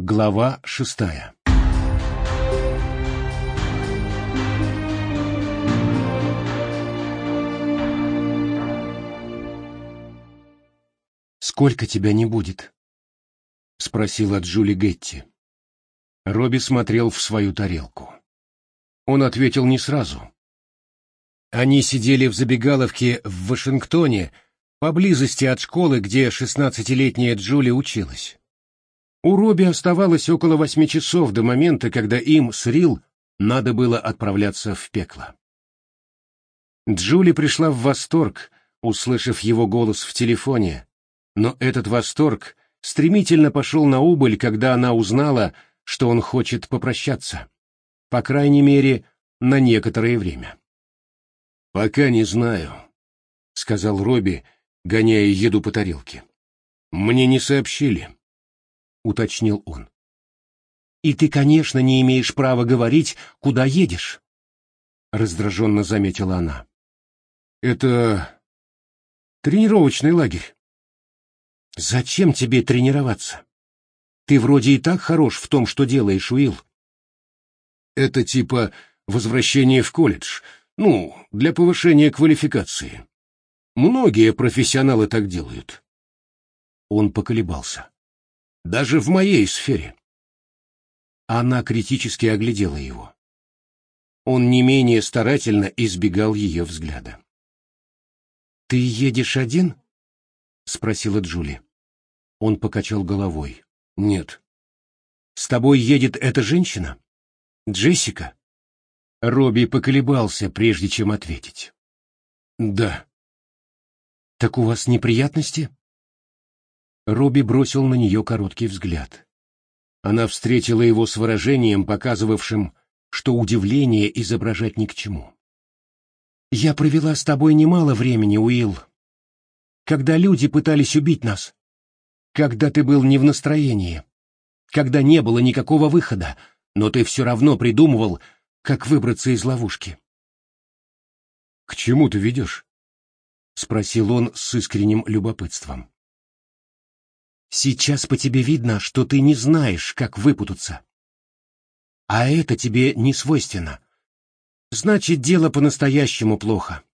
Глава шестая «Сколько тебя не будет?» — спросила Джули Гетти. Робби смотрел в свою тарелку. Он ответил не сразу. Они сидели в забегаловке в Вашингтоне, поблизости от школы, где шестнадцатилетняя Джули училась. У Робби оставалось около восьми часов до момента, когда им с Рил надо было отправляться в пекло. Джули пришла в восторг, услышав его голос в телефоне, но этот восторг стремительно пошел на убыль, когда она узнала, что он хочет попрощаться. По крайней мере, на некоторое время. «Пока не знаю», — сказал Робби, гоняя еду по тарелке. «Мне не сообщили», — уточнил он. «И ты, конечно, не имеешь права говорить, куда едешь», — раздраженно заметила она. «Это тренировочный лагерь». «Зачем тебе тренироваться? Ты вроде и так хорош в том, что делаешь, Уилл». «Это типа возвращение в колледж, ну, для повышения квалификации. Многие профессионалы так делают». Он поколебался. «Даже в моей сфере». Она критически оглядела его. Он не менее старательно избегал ее взгляда. «Ты едешь один?» — спросила Джули. Он покачал головой. «Нет». «С тобой едет эта женщина? Джессика?» Робби поколебался, прежде чем ответить. «Да». «Так у вас неприятности?» Робби бросил на нее короткий взгляд. Она встретила его с выражением, показывавшим, что удивление изображать ни к чему. «Я провела с тобой немало времени, Уилл. Когда люди пытались убить нас, когда ты был не в настроении, когда не было никакого выхода, но ты все равно придумывал, как выбраться из ловушки. «К чему ты ведешь?» — спросил он с искренним любопытством. «Сейчас по тебе видно, что ты не знаешь, как выпутаться. А это тебе не свойственно. Значит, дело по-настоящему плохо».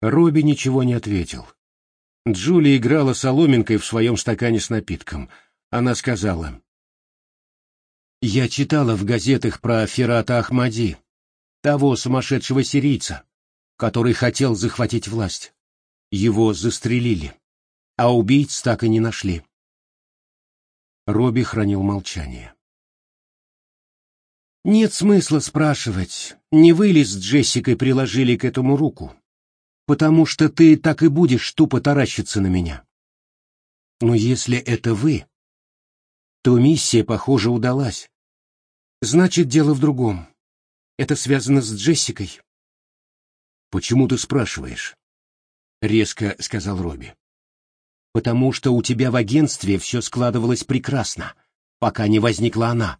Робби ничего не ответил. Джули играла соломинкой в своем стакане с напитком. Она сказала, «Я читала в газетах про Ферата Ахмади, того сумасшедшего сирийца, который хотел захватить власть. Его застрелили, а убийц так и не нашли». Робби хранил молчание. «Нет смысла спрашивать, не вы ли с Джессикой приложили к этому руку?» потому что ты так и будешь тупо таращиться на меня. Но если это вы, то миссия, похоже, удалась. Значит, дело в другом. Это связано с Джессикой. «Почему ты спрашиваешь?» — резко сказал Робби. «Потому что у тебя в агентстве все складывалось прекрасно, пока не возникла она».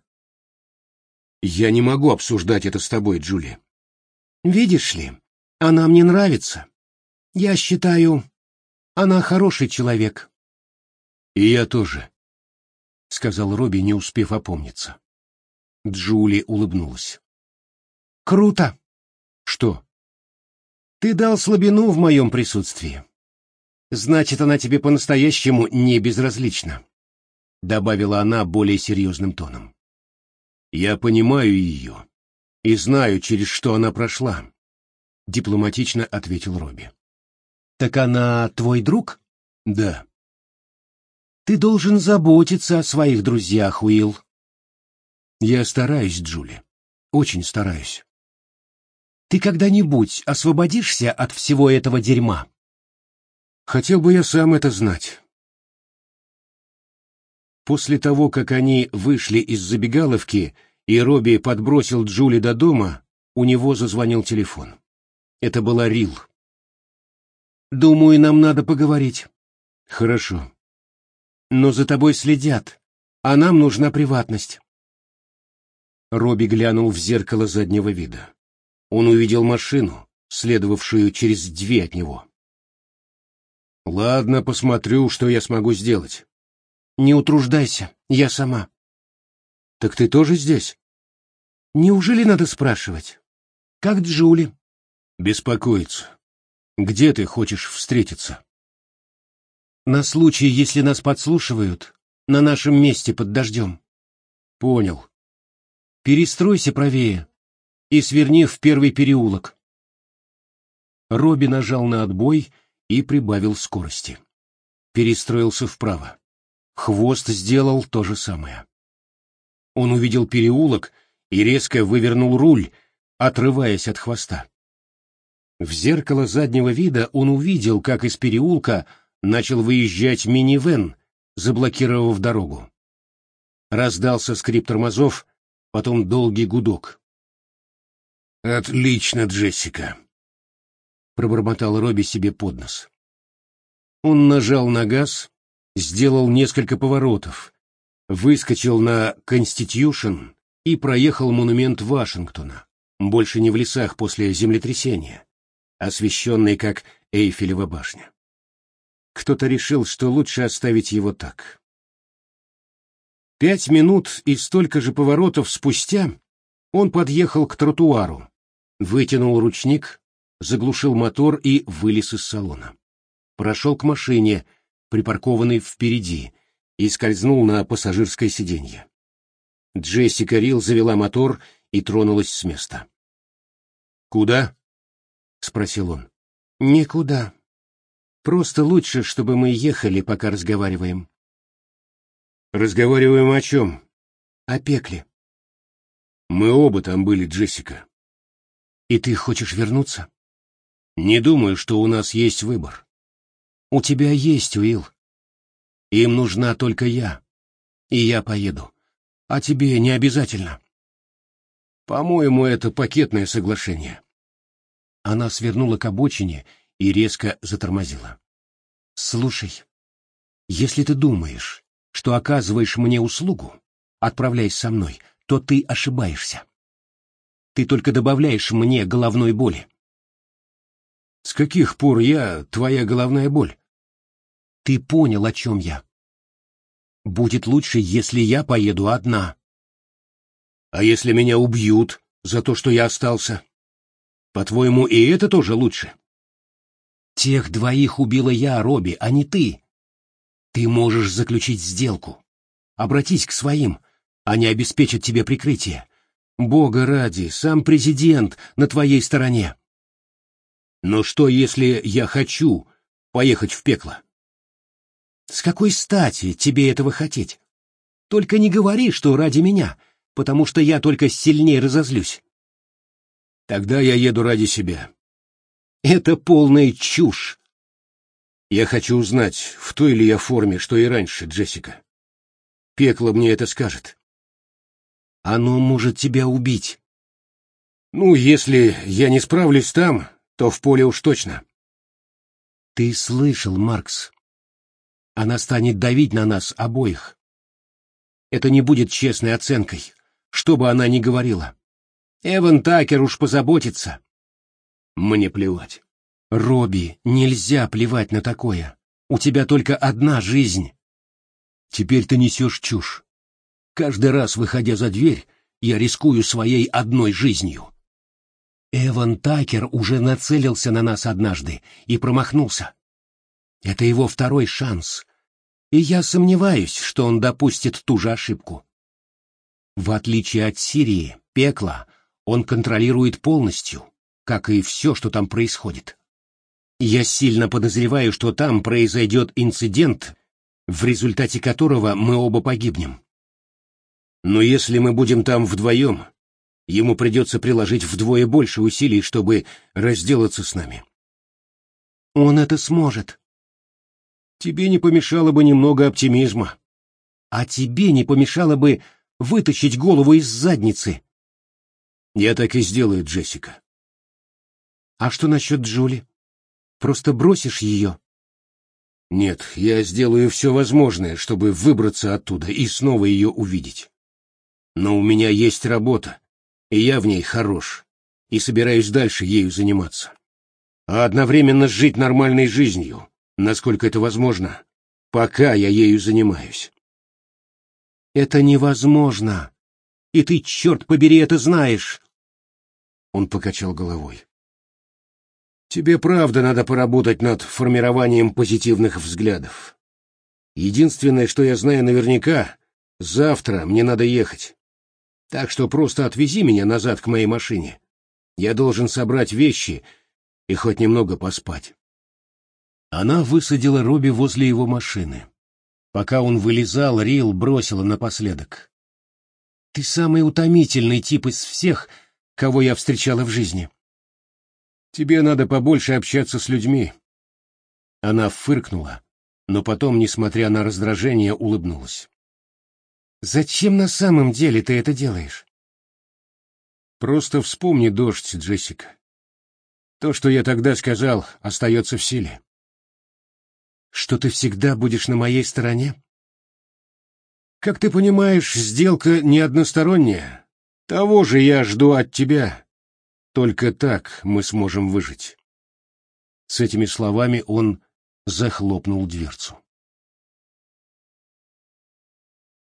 «Я не могу обсуждать это с тобой, Джули». «Видишь ли, она мне нравится. Я считаю, она хороший человек. И я тоже, сказал Робби, не успев опомниться. Джули улыбнулась. Круто. Что? Ты дал слабину в моем присутствии. Значит, она тебе по-настоящему не безразлична, добавила она более серьезным тоном. Я понимаю ее и знаю, через что она прошла, дипломатично ответил Робби. Так она твой друг? Да. Ты должен заботиться о своих друзьях, Уилл. Я стараюсь, Джули. Очень стараюсь. Ты когда-нибудь освободишься от всего этого дерьма? Хотел бы я сам это знать. После того, как они вышли из забегаловки, и Робби подбросил Джули до дома, у него зазвонил телефон. Это была Рил. Думаю, нам надо поговорить. Хорошо. Но за тобой следят, а нам нужна приватность. Робби глянул в зеркало заднего вида. Он увидел машину, следовавшую через две от него. Ладно, посмотрю, что я смогу сделать. Не утруждайся, я сама. Так ты тоже здесь? Неужели надо спрашивать? Как Джули? Беспокоится. Где ты хочешь встретиться? На случай, если нас подслушивают, на нашем месте под дождем. Понял. Перестройся правее и сверни в первый переулок. Робби нажал на отбой и прибавил скорости. Перестроился вправо. Хвост сделал то же самое. Он увидел переулок и резко вывернул руль, отрываясь от хвоста. В зеркало заднего вида он увидел, как из переулка начал выезжать минивэн, заблокировав дорогу. Раздался скрип тормозов, потом долгий гудок. «Отлично, Джессика!» — пробормотал Робби себе под нос. Он нажал на газ, сделал несколько поворотов, выскочил на Конститюшн и проехал монумент Вашингтона, больше не в лесах после землетрясения, освещенный как Эйфелева башня. Кто-то решил, что лучше оставить его так. Пять минут и столько же поворотов спустя он подъехал к тротуару, вытянул ручник, заглушил мотор и вылез из салона. Прошел к машине, припаркованной впереди, и скользнул на пассажирское сиденье. Джессика Рил завела мотор и тронулась с места. «Куда?» — спросил он. «Никуда. Просто лучше, чтобы мы ехали, пока разговариваем». «Разговариваем о чем?» «О пекле». «Мы оба там были, Джессика». «И ты хочешь вернуться?» «Не думаю, что у нас есть выбор». «У тебя есть, Уилл. Им нужна только я. И я поеду. А тебе не обязательно». «По-моему, это пакетное соглашение». Она свернула к обочине и резко затормозила. «Слушай, если ты думаешь, что оказываешь мне услугу, отправляясь со мной, то ты ошибаешься. Ты только добавляешь мне головной боли. С каких пор я твоя головная боль? Ты понял, о чем я. Будет лучше, если я поеду одна. А если меня убьют за то, что я остался? По-твоему, и это тоже лучше? Тех двоих убила я, Робби, а не ты. Ты можешь заключить сделку. Обратись к своим, они обеспечат тебе прикрытие. Бога ради, сам президент на твоей стороне. Но что, если я хочу поехать в пекло? С какой стати тебе этого хотеть? Только не говори, что ради меня, потому что я только сильнее разозлюсь. Тогда я еду ради себя. Это полная чушь. Я хочу узнать, в той ли я форме, что и раньше, Джессика. Пекло мне это скажет. Оно может тебя убить. Ну, если я не справлюсь там, то в поле уж точно. Ты слышал, Маркс. Она станет давить на нас обоих. Это не будет честной оценкой, что бы она ни говорила. Эван Такер уж позаботится. Мне плевать. Робби, нельзя плевать на такое. У тебя только одна жизнь. Теперь ты несешь чушь. Каждый раз, выходя за дверь, я рискую своей одной жизнью. Эван Такер уже нацелился на нас однажды и промахнулся. Это его второй шанс, и я сомневаюсь, что он допустит ту же ошибку. В отличие от Сирии, пекла, он контролирует полностью, как и все, что там происходит. Я сильно подозреваю, что там произойдет инцидент, в результате которого мы оба погибнем. Но если мы будем там вдвоем, ему придется приложить вдвое больше усилий, чтобы разделаться с нами. Он это сможет. Тебе не помешало бы немного оптимизма. А тебе не помешало бы вытащить голову из задницы. Я так и сделаю, Джессика. А что насчет Джули? Просто бросишь ее?» «Нет, я сделаю все возможное, чтобы выбраться оттуда и снова ее увидеть. Но у меня есть работа, и я в ней хорош, и собираюсь дальше ею заниматься. А одновременно жить нормальной жизнью, насколько это возможно, пока я ею занимаюсь. Это невозможно. И ты, черт побери, это знаешь. Он покачал головой. Тебе правда надо поработать над формированием позитивных взглядов. Единственное, что я знаю наверняка, завтра мне надо ехать. Так что просто отвези меня назад к моей машине. Я должен собрать вещи и хоть немного поспать. Она высадила Робби возле его машины. Пока он вылезал, Рил бросила напоследок. «Ты самый утомительный тип из всех, кого я встречала в жизни». «Тебе надо побольше общаться с людьми». Она фыркнула, но потом, несмотря на раздражение, улыбнулась. «Зачем на самом деле ты это делаешь?» «Просто вспомни дождь, Джессика. То, что я тогда сказал, остается в силе что ты всегда будешь на моей стороне? Как ты понимаешь, сделка не односторонняя. Того же я жду от тебя. Только так мы сможем выжить. С этими словами он захлопнул дверцу.